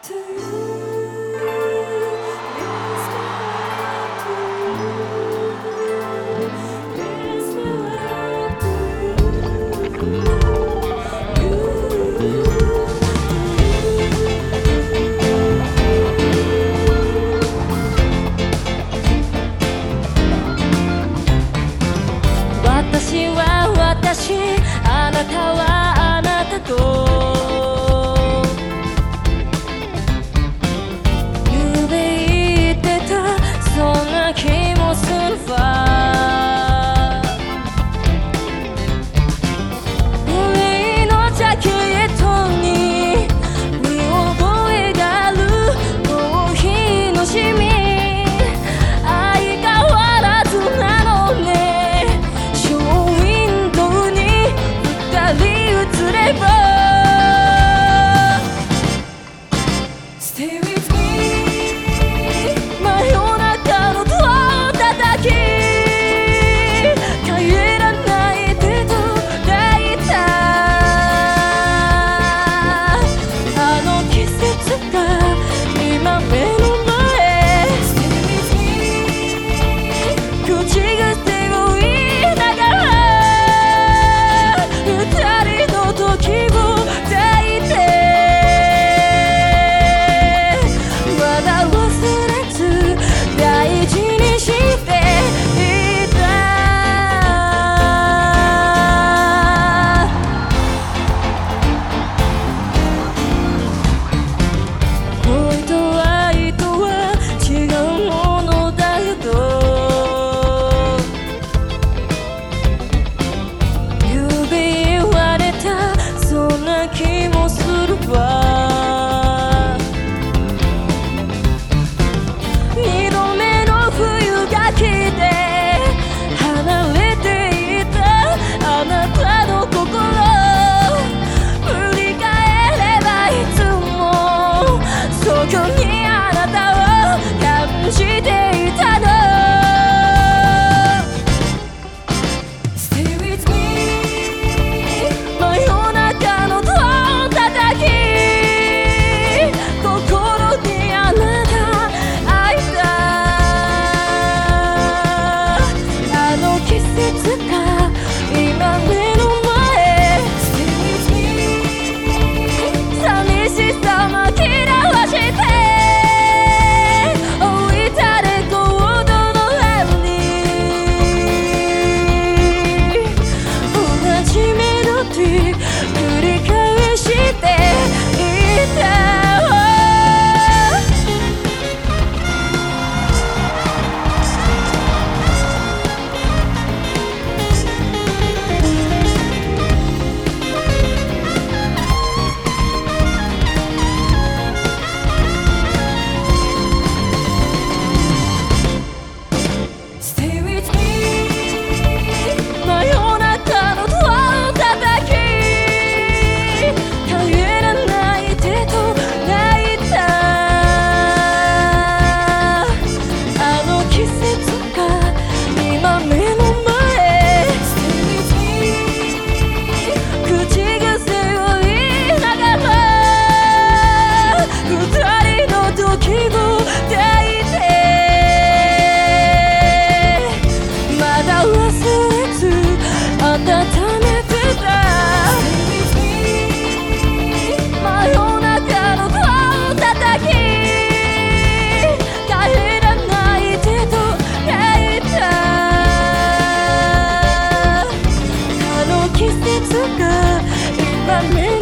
私は私あなたはあなたと my. she's つか今ね